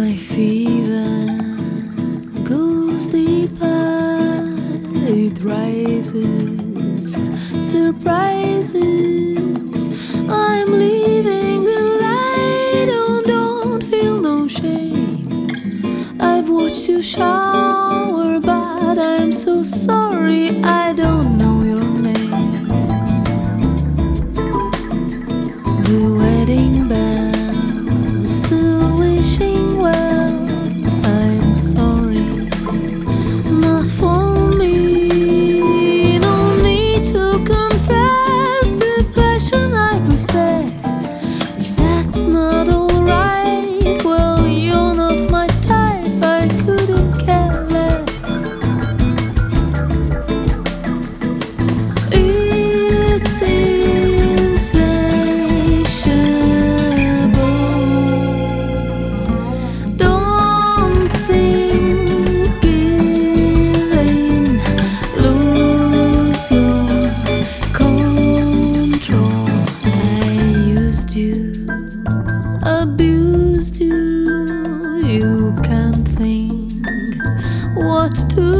My fever goes deeper, it rises, surprises. I'm leaving the light on, don't feel no shame. I've watched you shower, but I'm so sorry, I don't know. what to